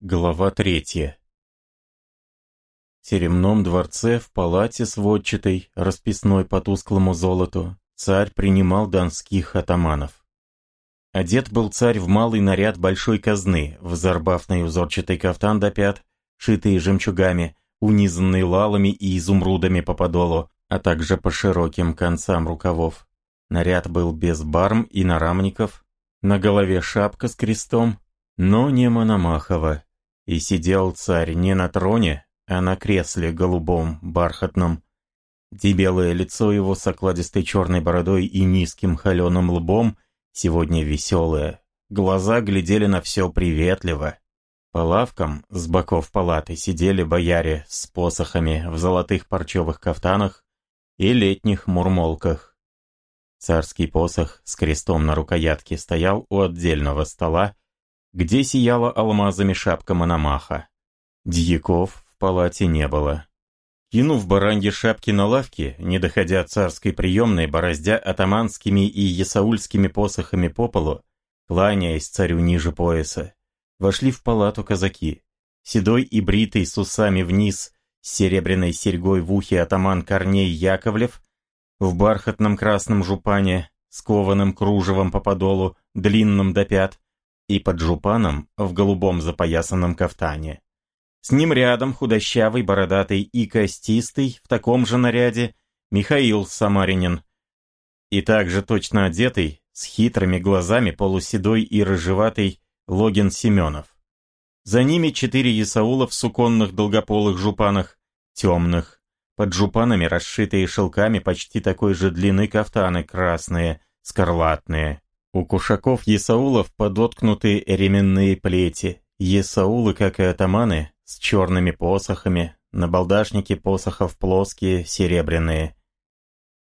Глава третья. В теремном дворце в палате сводчатой, расписной по тусклому золоту, царь принимал донских атаманов. Одет был царь в малый наряд большой казны, в зарбафный узорчатый кафтан до пят, шитые жемчугами, унизанный лалами и изумрудами по подолу, а также по широким концам рукавов. Наряд был без барм и нарамников, на голове шапка с крестом, но не Мономахова, и сидел царь не на троне, а на кресле голубом, бархатном. Дебелое лицо его с окладистой черной бородой и низким холеным лбом сегодня веселое. Глаза глядели на все приветливо. По лавкам с боков палаты сидели бояре с посохами в золотых парчевых кафтанах и летних мурмолках. Царский посох с крестом на рукоятке стоял у отдельного стола, где сияла алмазами шапка Мономаха. Дьяков в палате не было. Кинув бараньи шапки на лавке, не доходя царской приемной, бороздя атаманскими и ясаульскими посохами по полу, кланяясь царю ниже пояса, вошли в палату казаки. Седой и бритый с усами вниз, с серебряной серьгой в ухе атаман Корней Яковлев, в бархатном красном жупане, скованным кружевом по подолу, длинном до пят, и под жупаном в голубом запоясанном кафтане. С ним рядом худощавый, бородатый и костистый в таком же наряде Михаил Самаринин. И также точно одетый, с хитрыми глазами полуседой и рыжеватый Логин Семенов. За ними четыре ясаула в суконных долгополых жупанах, темных, под жупанами расшитые шелками почти такой же длины кафтаны красные, скарлатные. У кушаков Есаулов подоткнуты ременные плети. Есаулы, как и атаманы, с черными посохами, на балдашнике посохов плоские, серебряные.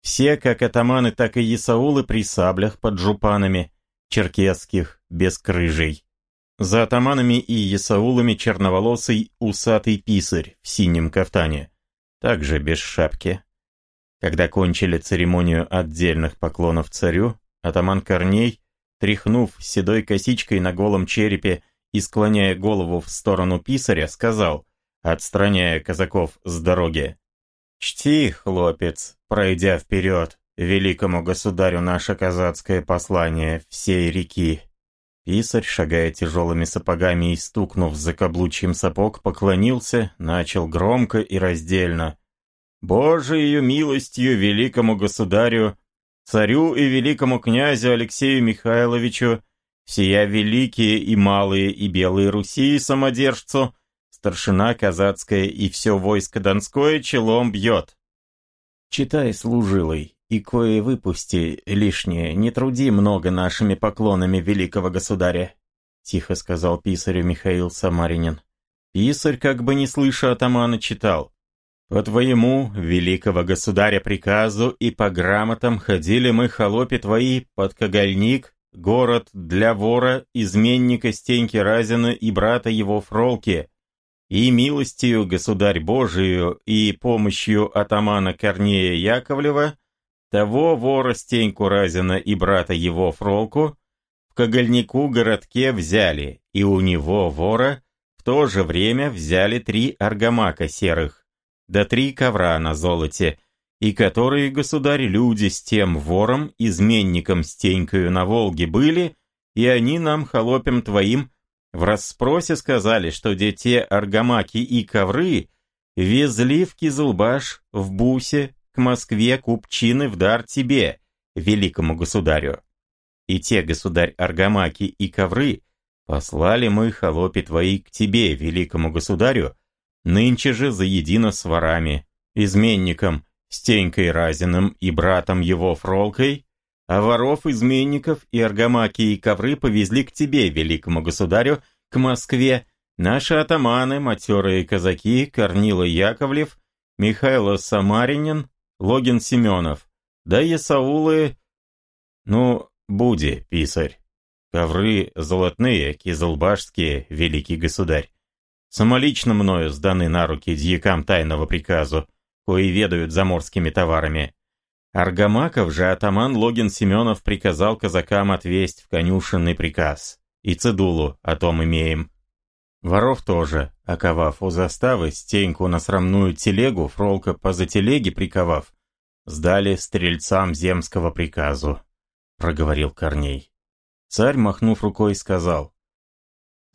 Все, как атаманы, так и Есаулы при саблях под жупанами, черкесских, без крыжей. За атаманами и Есаулами черноволосый усатый писарь в синем кафтане, также без шапки. Когда кончили церемонию отдельных поклонов царю, Атаман Корней, тряхнув седой косичкой на голом черепе и склоняя голову в сторону писаря, сказал, отстраняя казаков с дороги, «Чти, хлопец, пройдя вперед, великому государю наше казацкое послание всей реки». Писарь, шагая тяжелыми сапогами и стукнув за каблучьим сапог, поклонился, начал громко и раздельно. «Божией милостью великому государю царю и великому князю Алексею Михайловичу, сия великие и малые и белые Руси самодержцу, старшина казацкая и все войско донское челом бьет. Читай, служилый, и кое выпусти лишнее, не труди много нашими поклонами великого государя, тихо сказал писарю Михаил Самаринин. Писарь, как бы не слыша атамана, читал. По твоему, великого государя, приказу и по грамотам ходили мы, холопи твои, под Когольник, город для вора, изменника Стеньки Разина и брата его Фролки, и милостью, государь Божию, и помощью атамана Корнея Яковлева, того вора Стеньку Разина и брата его Фролку, в Когольнику городке взяли, и у него вора в то же время взяли три аргамака серых, да три ковра на золоте, и которые, государь, люди с тем вором, изменником Стенькою на Волге были, и они нам, холопям твоим, в расспросе сказали, что где те аргамаки и ковры везли в Кизылбаш, в Бусе, к Москве купчины в дар тебе, великому государю. И те, государь, аргамаки и ковры послали мы, холопи твои, к тебе, великому государю, Нынче же заедино с ворами, изменником Стенькой Разиным и братом его Фролкой, а воров-изменников и аргамаки и ковры повезли к тебе, великому государю, к Москве, наши атаманы, матерые казаки, Корнила Яковлев, Михайло Самаринин, Логин Семенов, да Исаулы, ну, буди, писарь. Ковры золотные, кизылбашские, великий государь самолично мною сданы на руки дьякам тайного приказу, кои ведают заморскими товарами. Аргамаков же атаман Логин Семенов приказал казакам отвесть в конюшенный приказ. И цедулу о том имеем. Воров тоже, оковав у заставы стеньку на срамную телегу, фролка поза телеги приковав, сдали стрельцам земского приказу, проговорил Корней. Царь, махнув рукой, сказал,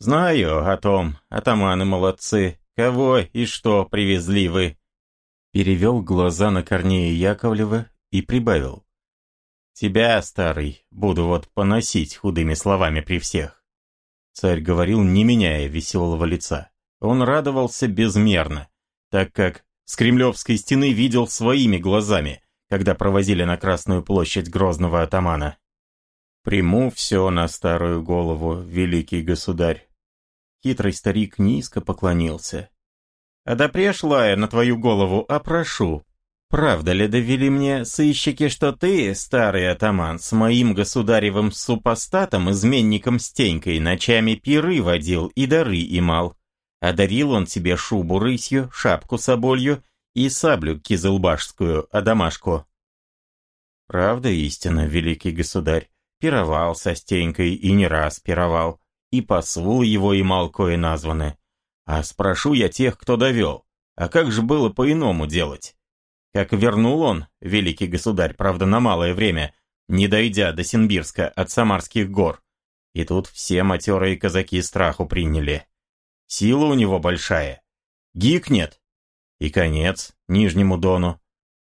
«Знаю о том, атаманы молодцы, кого и что привезли вы». Перевел глаза на Корнея Яковлева и прибавил, «Тебя, старый, буду вот поносить худыми словами при всех. Царь говорил, не меняя веселого лица. Он радовался безмерно, так как с Кремлевской стены видел своими глазами, когда провозили на Красную площадь грозного атамана. «Приму все на старую голову, великий государь». Хитрый старик низко поклонился. «А да пришла я на твою голову, а прошу, Правда ли довели мне сыщики, что ты, старый атаман, с моим государевым супостатом, изменником Стенькой, ночами пиры водил и дары имал? Одарил он тебе шубу рысью, шапку соболью и саблю кизылбашскую, адамашку. Правда истина, великий государь, пировал со Стенькой и не раз пировал, и посул его имал кое названы. А спрошу я тех, кто довел, а как же было по-иному делать? Как вернул он, великий государь, правда на малое время, не дойдя до Симбирска от Самарских гор. И тут все матерые казаки страху приняли. Сила у него большая. Гикнет. И конец Нижнему Дону.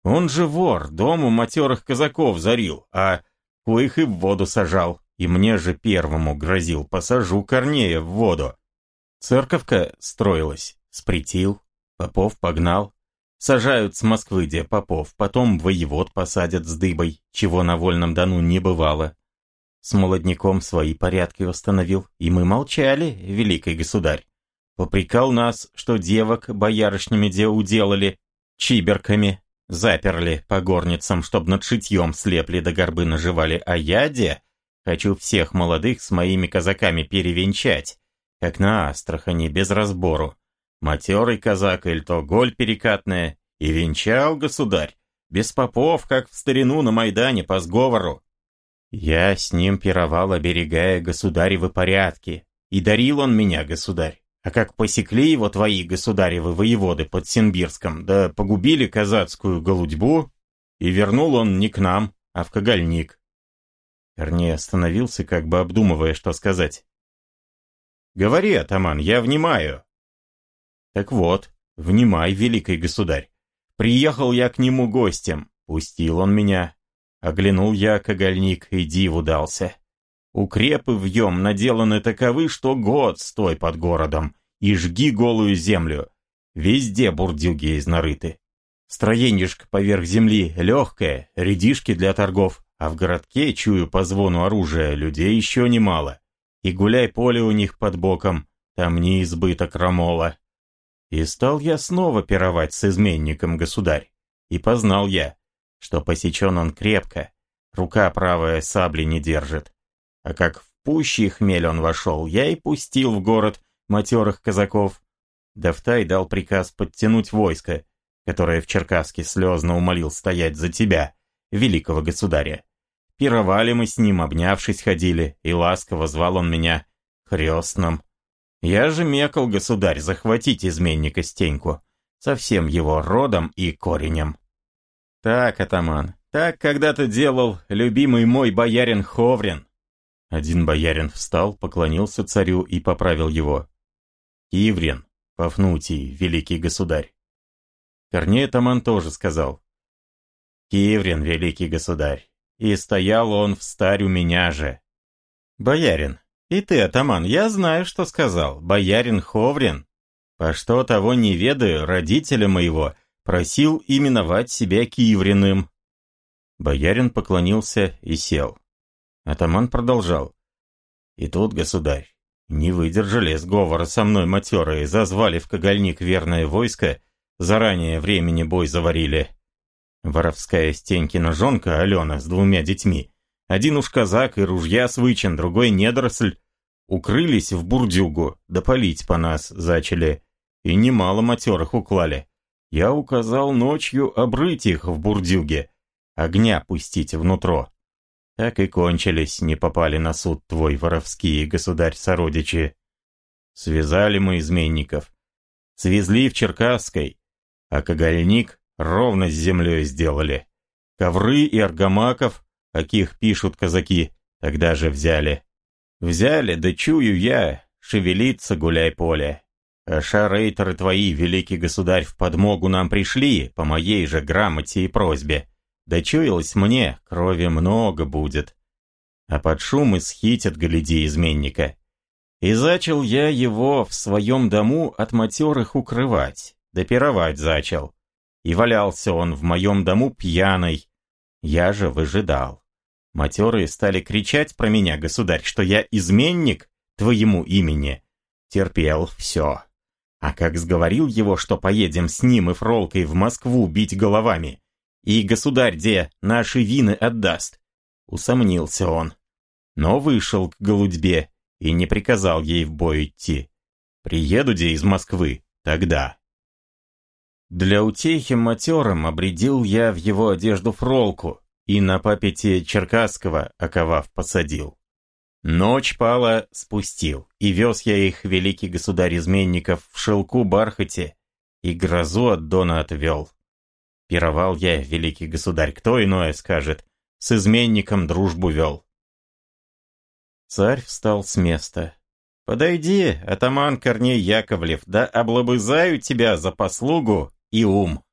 Он же вор, дому матерых казаков зарил, а коих и в воду сажал. И мне же первому грозил, посажу Корнея в воду. Церковка строилась, спретил, Попов погнал, Сажают с Москвы где попов, потом воевод посадят с дыбой, чего на Вольном Дону не бывало. С молодняком свои порядки установил, и мы молчали, великий государь. Попрекал нас, что девок боярышнями где уделали, чиберками, заперли по горницам, чтоб над шитьем слепли до горбы наживали, а я, де, хочу всех молодых с моими казаками перевенчать, как на Астрахани, без разбору. Матерый казак или то голь перекатная, и венчал государь, без попов, как в старину на Майдане по сговору. Я с ним пировал, оберегая государевы порядки, и дарил он меня, государь. А как посекли его твои государевы воеводы под Синбирском, да погубили казацкую голудьбу, и вернул он не к нам, а в Кагальник. Корней остановился, как бы обдумывая, что сказать. «Говори, атаман, я внимаю», так вот, внимай, великий государь. Приехал я к нему гостем, пустил он меня. Оглянул я когольник и диву дался. Укрепы вьем наделаны таковы, что год стой под городом и жги голую землю. Везде бурдюги изнарыты. Строенишко поверх земли легкое, редишки для торгов, а в городке, чую по звону оружия, людей еще немало. И гуляй поле у них под боком, там не избыток рамола. И стал я снова пировать с изменником, государь. И познал я, что посечен он крепко, рука правая сабли не держит. А как в пущий хмель он вошел, я и пустил в город матерых казаков. Давтай дал приказ подтянуть войско, которое в Черкасске слезно умолил стоять за тебя, великого государя. Пировали мы с ним, обнявшись ходили, и ласково звал он меня крестным. Я же мекал, государь, захватить изменника Стеньку, со всем его родом и коренем. Так, атаман, так когда-то делал любимый мой боярин Ховрин. Один боярин встал, поклонился царю и поправил его. Киврин, Пафнутий, великий государь. Корней атаман тоже сказал. Киврин, великий государь. И стоял он в старь у меня же. Боярин, и ты, атаман, я знаю, что сказал, боярин Ховрин. По что того не ведаю, родителя моего просил именовать себя Киевриным. Боярин поклонился и сел. Атаман продолжал. И тут, государь, не выдержали сговора со мной матерые, зазвали в Когольник верное войско, заранее времени бой заварили. Воровская Стенькина жонка Алена с двумя детьми один уж казак и ружья свычен, другой недоросль. Укрылись в бурдюгу, да палить по нас зачали. И немало матерых уклали. Я указал ночью обрыть их в бурдюге, огня пустить внутро. Так и кончились, не попали на суд твой воровские государь-сородичи. Связали мы изменников. Свезли в Черкасской, а Когольник ровно с землей сделали. Ковры и аргамаков, каких пишут казаки, тогда же взяли. Взяли, да чую я, шевелиться гуляй поле. А шарейтеры твои, великий государь, в подмогу нам пришли, по моей же грамоте и просьбе. Да чуялось мне, крови много будет. А под шум исхитят, гляди, изменника. И зачал я его в своем дому от матерых укрывать, да пировать зачал. И валялся он в моем дому пьяный. Я же выжидал. Матерые стали кричать про меня, государь, что я изменник твоему имени. Терпел все. А как сговорил его, что поедем с ним и Фролкой в Москву бить головами, и государь где наши вины отдаст, усомнился он. Но вышел к голудьбе и не приказал ей в бой идти. Приеду где из Москвы, тогда. Для утехи матерым обредил я в его одежду фролку и на папете Черкасского, оковав, посадил. Ночь пала, спустил, и вез я их, великий государь-изменников, в шелку бархате, и грозу от Дона отвел. Пировал я, великий государь, кто иное скажет, с изменником дружбу вел. Царь встал с места. «Подойди, атаман Корней Яковлев, да облобызаю тебя за послугу и ум».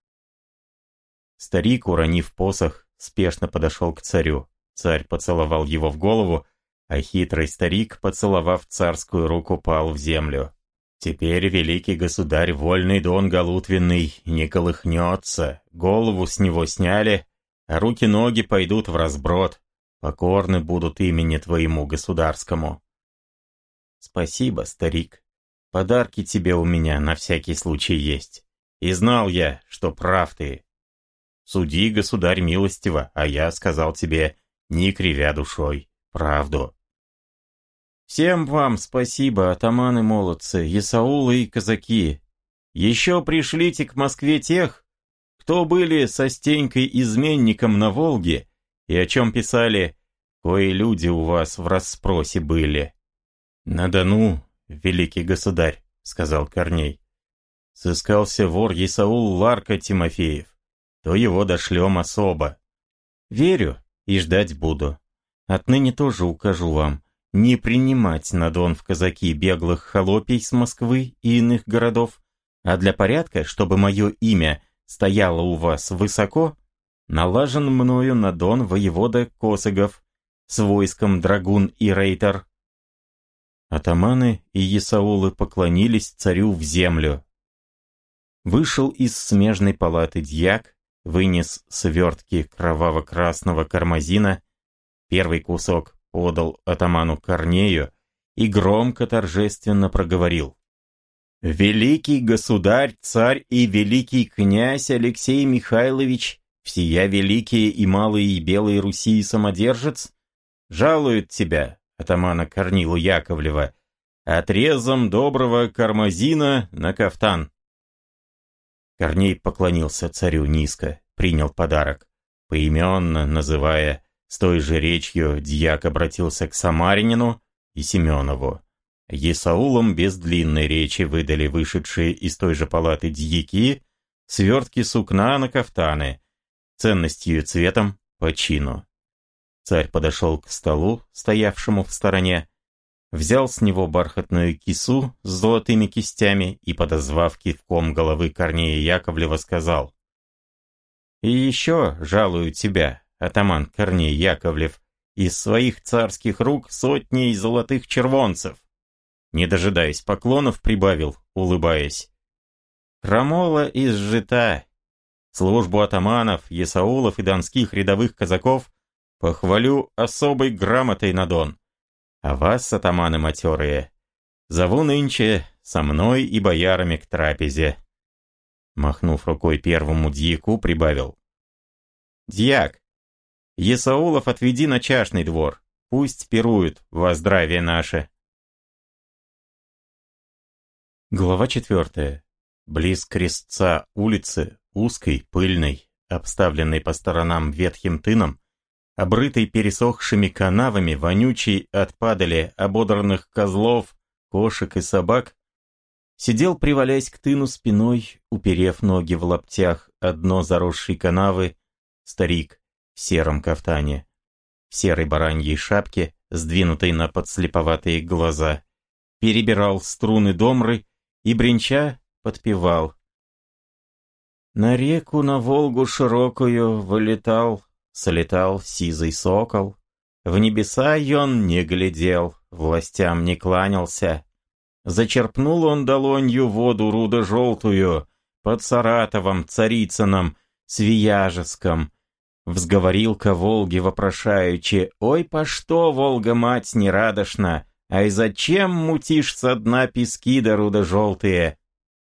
Старик, уронив посох, спешно подошел к царю. Царь поцеловал его в голову, а хитрый старик, поцеловав царскую руку, пал в землю. Теперь великий государь, вольный дон Галутвинный, не колыхнется, голову с него сняли, а руки-ноги пойдут в разброд, покорны будут имени твоему государскому. Спасибо, старик. Подарки тебе у меня на всякий случай есть. И знал я, что прав ты. Суди, государь, милостиво, а я сказал тебе, не кривя душой, правду. Всем вам спасибо, атаманы-молодцы, Исаулы и казаки. Еще пришлите к Москве тех, кто были со Стенькой-изменником на Волге и о чем писали «Кои люди у вас в расспросе были». «На Дону, великий государь», — сказал Корней. Сыскался вор Исаул Ларка Тимофеев, то его дошлем особо. Верю и ждать буду. Отныне тоже укажу вам, не принимать на Дон в казаки беглых холопий с Москвы и иных городов, а для порядка, чтобы мое имя стояло у вас высоко, налажен мною на Дон воевода Косыгов с войском Драгун и Рейтер. Атаманы и Исаулы поклонились царю в землю. Вышел из смежной палаты дьяк, вынес свертки кроваво-красного кармазина, первый кусок подал атаману Корнею и громко торжественно проговорил. «Великий государь, царь и великий князь Алексей Михайлович, всея великие и малые и белые Руси и самодержец, жалуют тебя, атамана Корнилу Яковлева, отрезом доброго кармазина на кафтан». Корней поклонился царю низко, принял подарок, поименно называя с той же речью дьяк обратился к Самаринину и Семенову. Есаулам без длинной речи выдали вышедшие из той же палаты дьяки свертки сукна на кафтаны, ценностью и цветом по чину. Царь подошел к столу, стоявшему в стороне, взял с него бархатную кису с золотыми кистями и, подозвав кивком головы Корнея Яковлева, сказал «И еще жалую тебя, атаман Корней Яковлев, из своих царских рук сотней золотых червонцев. Не дожидаясь поклонов, прибавил, улыбаясь. Крамола изжита. Службу атаманов, есаулов и донских рядовых казаков похвалю особой грамотой на Дон. А вас, атаманы матерые, зову нынче со мной и боярами к трапезе. Махнув рукой первому дьяку, прибавил. «Дьяк, Есаулов отведи на чашный двор. Пусть пируют во здравие наше. Глава четвертая. Близ крестца улицы, узкой, пыльной, обставленной по сторонам ветхим тыном, обрытой пересохшими канавами, вонючей от падали ободранных козлов, кошек и собак, Сидел, привалясь к тыну спиной, уперев ноги в лаптях одно заросшей канавы, старик в сером кафтане, в серой бараньей шапке, сдвинутой на подслеповатые глаза, перебирал струны домры и, бренча, подпевал. На реку, на Волгу широкую вылетал, солетал сизый сокол. В небеса он не глядел, властям не кланялся. Зачерпнул он долонью воду рудо-желтую под Саратовом, Царицыном, Свияжеском. Взговорил ко Волге вопрошаючи, «Ой, по что, Волга-мать, нерадошна? Ай, зачем мутишь со дна пески да рудо-желтые?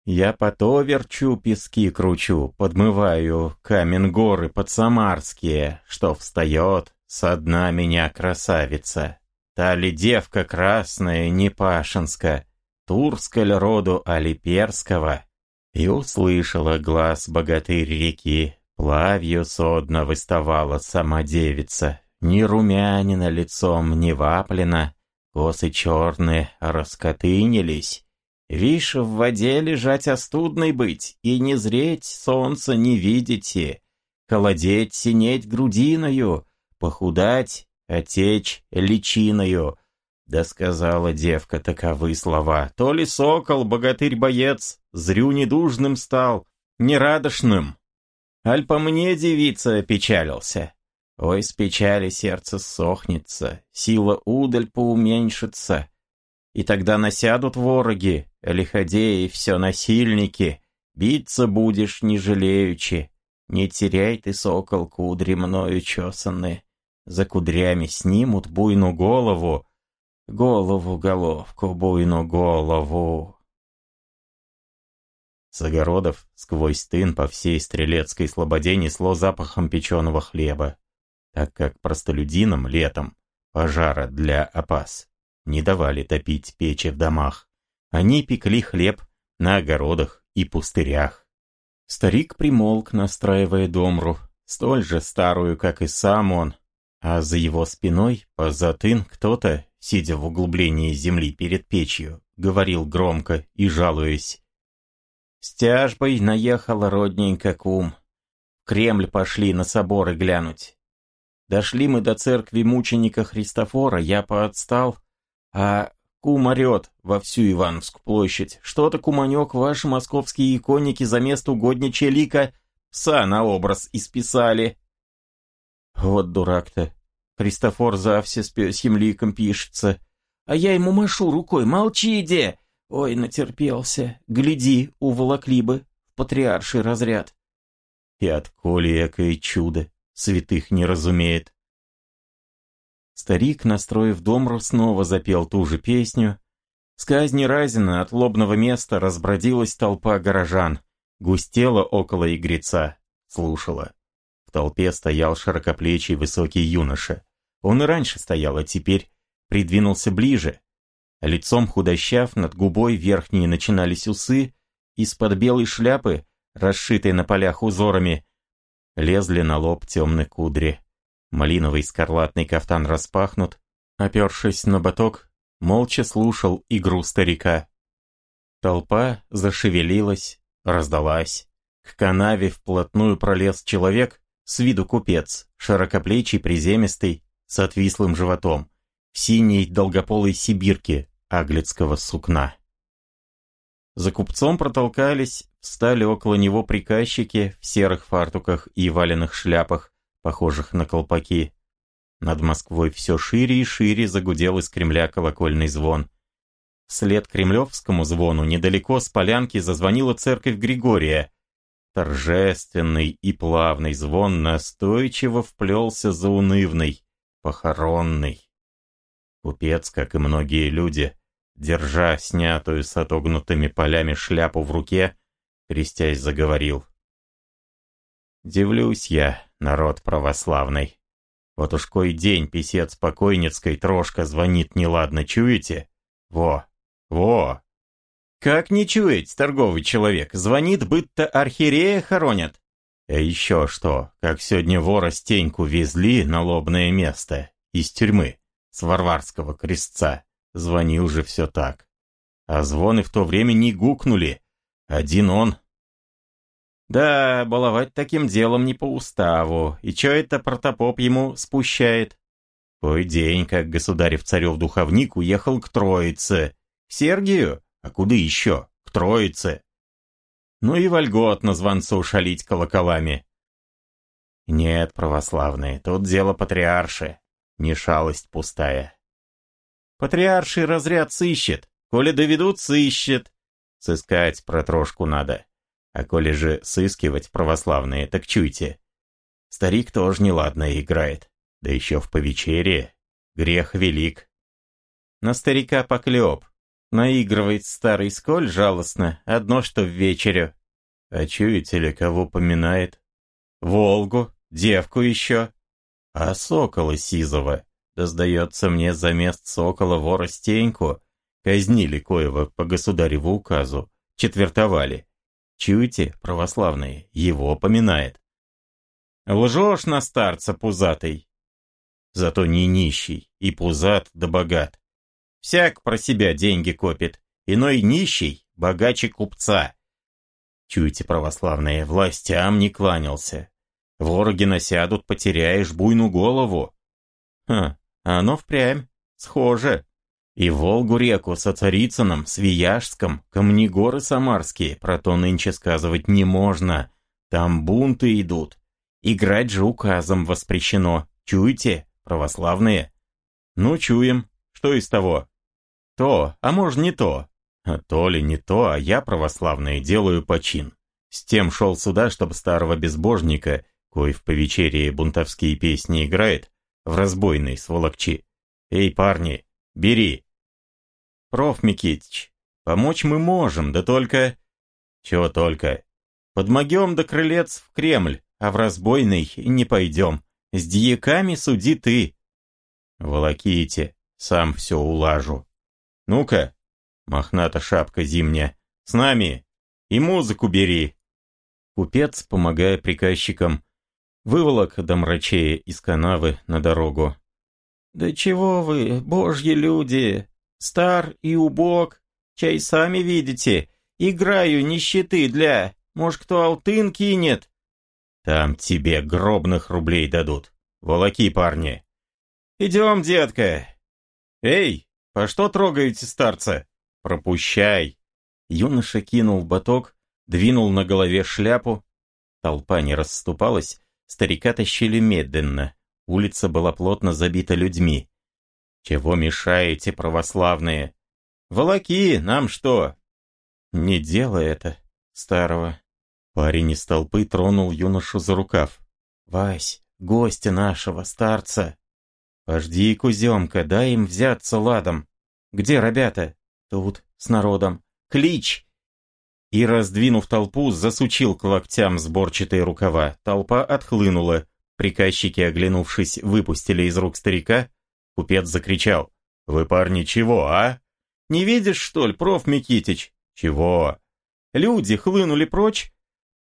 Я по то верчу, пески кручу, подмываю камень горы подсамарские, что встает со дна меня красавица. Та ли девка красная, не пашинска, турска ли роду, али перского? И услышала глаз богатырь реки, плавью содно выставала сама девица, ни румянина лицом, ни ваплина, косы черные раскотынились, Вишь, в воде лежать остудной быть, и не зреть солнца не видите, холодеть, синеть грудиною, похудать, отечь личиною. Да сказала девка таковы слова, то ли сокол, богатырь-боец, зрю недужным стал, нерадошным. Аль по мне девица печалился. Ой, с печали сердце сохнется, сила удаль поуменьшится, и тогда насядут вороги, лиходеи, все насильники, биться будешь не жалеючи. Не теряй ты, сокол, кудри мною чесаны, за кудрями снимут буйну голову, голову, головку, буйну голову. С огородов сквозь тын по всей стрелецкой слободе несло запахом печеного хлеба, так как простолюдинам летом пожара для опас не давали топить печи в домах. Они пекли хлеб на огородах и пустырях. Старик примолк, настраивая домру, столь же старую, как и сам он, а за его спиной, позатын, кто-то, сидя в углублении земли перед печью, говорил громко и жалуясь. «С тяжбой наехала родненько кум. Кремль пошли на соборы глянуть. Дошли мы до церкви мученика Христофора, я поотстал, а кум орет во всю Ивановскую площадь. Что-то, куманек, ваши московские иконники за место угодничья лика пса на образ исписали. Вот дурак-то. Христофор за все с пёсьим ликом пишется. А я ему машу рукой. Молчи, де! Ой, натерпелся. Гляди, уволокли бы в патриарший разряд. И отколи экое чудо, святых не разумеет. Старик, настроив домру, снова запел ту же песню. С казни Разина от лобного места разбродилась толпа горожан. Густела около игреца, слушала. В толпе стоял широкоплечий высокий юноша. Он и раньше стоял, а теперь придвинулся ближе. Лицом худощав, над губой верхние начинались усы, из-под белой шляпы, расшитой на полях узорами, лезли на лоб темные кудри. Малиновый скарлатный кафтан распахнут, опершись на боток, молча слушал игру старика. Толпа зашевелилась, раздалась. К канаве вплотную пролез человек, с виду купец, широкоплечий, приземистый, с отвислым животом, в синей долгополой сибирке аглицкого сукна. За купцом протолкались, встали около него приказчики в серых фартуках и валенных шляпах, похожих на колпаки. Над Москвой все шире и шире загудел из Кремля колокольный звон. Вслед кремлевскому звону недалеко с полянки зазвонила церковь Григория. Торжественный и плавный звон настойчиво вплелся за унывный, похоронный. Купец, как и многие люди, держа снятую с отогнутыми полями шляпу в руке, крестясь заговорил. «Дивлюсь я, народ православный. Вот уж кой день писец покойницкой трошка звонит неладно, чуете? Во, во. Как не чуять, торговый человек, звонит, будто архиерея хоронят. А еще что, как сегодня вора Стеньку везли на лобное место из тюрьмы, с Варварского крестца, звонил же все так. а звоны в то время не гукнули. Один он. Да, баловать таким делом не по уставу. И чё это протопоп ему спущает? Кой день, как государев-царев духовник уехал к Троице. К Сергию? А куда еще? К Троице. Ну и вольготно звонцу шалить колоколами. Нет, православные, тут дело патриарши, не шалость пустая. Патриарший разряд сыщет, коли доведут, сыщет. Сыскать протрошку надо. А коли же сыскивать православные, так чуйте. Старик тоже неладно играет, да еще в повечерие. Грех велик. На старика поклеп. Наигрывает старый сколь жалостно, одно что в вечерю. А чуете ли, кого поминает? Волгу, девку еще. А сокола сизого, да сдается мне за мест сокола вора Стеньку, казнили коего по государеву указу, четвертовали. Чуете, православные, его поминает. Лжешь на старца пузатый. Зато не нищий, и пузат да богат. Всяк про себя деньги копит, иной нищий, богаче купца. Чуете, православные, властям не кланялся. Вороги насядут, потеряешь буйну голову. Ха, оно впрямь, схоже. И Волгу-реку со Царицыном, Свияжском, Камнегоры Самарские, про то нынче сказывать не можно. Там бунты идут. Играть же указом воспрещено. Чуете, православные? Ну, чуем. Что из того? То, а может не то. А то ли не то, а я, православный, делаю почин. С тем шел сюда, чтобы старого безбожника кой в повечерии бунтовские песни играет, в разбойной сволокчи. Эй, парни, бери. Проф Микитич, помочь мы можем, да только... Чего только? Подмогем до крылец в Кремль, а в разбойный не пойдем. С дьяками суди ты. Волоките, сам все улажу. Ну-ка, мохната шапка зимняя, с нами, и музыку бери. Купец, помогая приказчикам, выволок до мрачея из канавы на дорогу. «Да чего вы, божьи люди! Стар и убог! Чай сами видите! Играю нищеты для... Может, кто алтын кинет?» «Там тебе гробных рублей дадут. Волоки, парни!» «Идем, детка!» «Эй, по что трогаете старца?» «Пропущай!» Юноша кинул баток, двинул на голове шляпу. Толпа не расступалась, Старика тащили медленно. Улица была плотно забита людьми. «Чего мешаете, православные?» «Волоки, нам что?» «Не делай это, старого». Парень из толпы тронул юношу за рукав. «Вась, гостя нашего, старца!» «Пожди, куземка, дай им взяться ладом!» «Где ребята?» «Тут, с народом!» «Клич!» и, раздвинув толпу, засучил к локтям сборчатые рукава. Толпа отхлынула. Приказчики, оглянувшись, выпустили из рук старика. Купец закричал. «Вы, парни, чего, а? Не видишь, что ли, проф. Микитич?» «Чего?» «Люди хлынули прочь,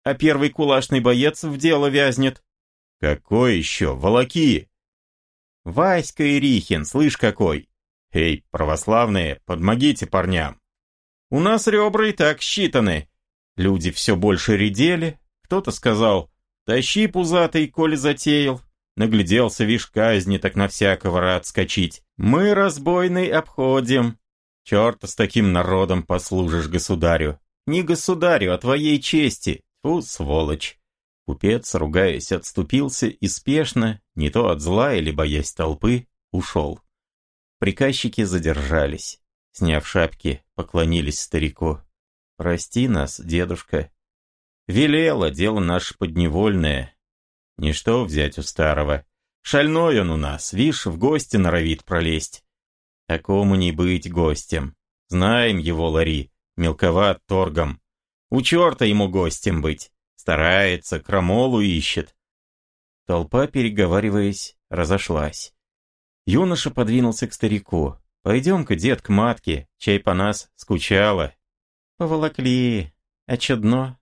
а первый кулашный боец в дело вязнет». «Какой еще? Волоки!» «Васька Ирихин, слышь какой!» «Эй, православные, подмогите парням!» У нас ребра и так считаны. Люди все больше редели. Кто-то сказал, тащи пузатый, коли затеял. Нагляделся, вишь, казни, так на всякого рад скачить. Мы разбойный обходим. Черта с таким народом послужишь государю. Не государю, а твоей чести. Фу, сволочь. Купец, ругаясь, отступился и спешно, не то от зла или боясь толпы, ушел. Приказчики задержались. Сняв шапки, поклонились старику. «Прости нас, дедушка. Велело, дело наше подневольное. Ничто взять у старого. Шальной он у нас, вишь, в гости норовит пролезть. Такому не быть гостем. Знаем его, Лари, мелковат торгом. У черта ему гостем быть. Старается, крамолу ищет». Толпа, переговариваясь, разошлась. Юноша подвинулся к старику. Пойдем-ка, дед, к матке, чай по нас скучала. Поволокли, а чудно.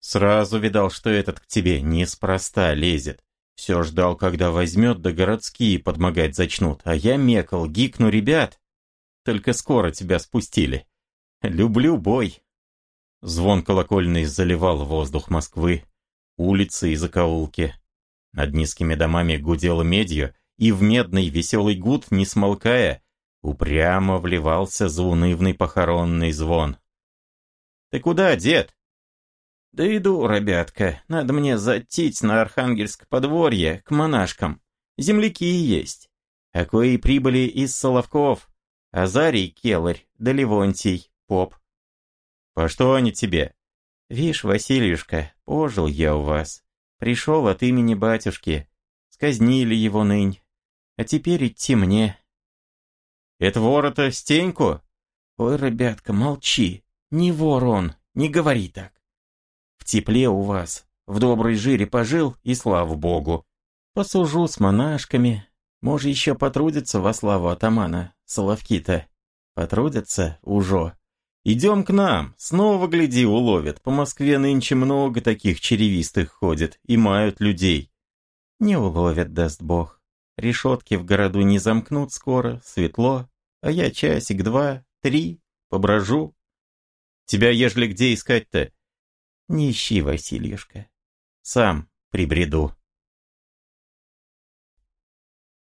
Сразу видал, что этот к тебе неспроста лезет. Все ждал, когда возьмет, да городские подмогать зачнут, а я мекал, гикну ребят. Только скоро тебя спустили. Люблю бой. Звон колокольный заливал воздух Москвы, улицы и закоулки. Над низкими домами гудело медью, и в медный веселый гуд, не смолкая, упрямо вливался заунывный похоронный звон. «Ты куда, дед?» «Да иду, ребятка, надо мне затить на Архангельск подворье, к монашкам. Земляки есть. А кои прибыли из Соловков, Азарий Келарь, да Левонтий, поп. По что они тебе? Вишь, Васильюшка, пожил я у вас. Пришел от имени батюшки. Сказнили его нынь. А теперь идти мне. Это ворота Стеньку? Ой, ребятка, молчи. Не вор он, не говори так. Тепле у вас, в доброй жире пожил, и слава богу. Посужу с монашками. Может, еще потрудится во славу атамана, Соловки-то. Потрудятся уже. Идем к нам, снова, гляди, уловят. По Москве нынче много таких черевистых ходит и мают людей. Не уловят, даст бог. Решетки в городу не замкнут скоро, светло. А я часик, два, три, поброжу. Тебя, ежели где искать-то? Не ищи, Васильюшка. Сам прибреду.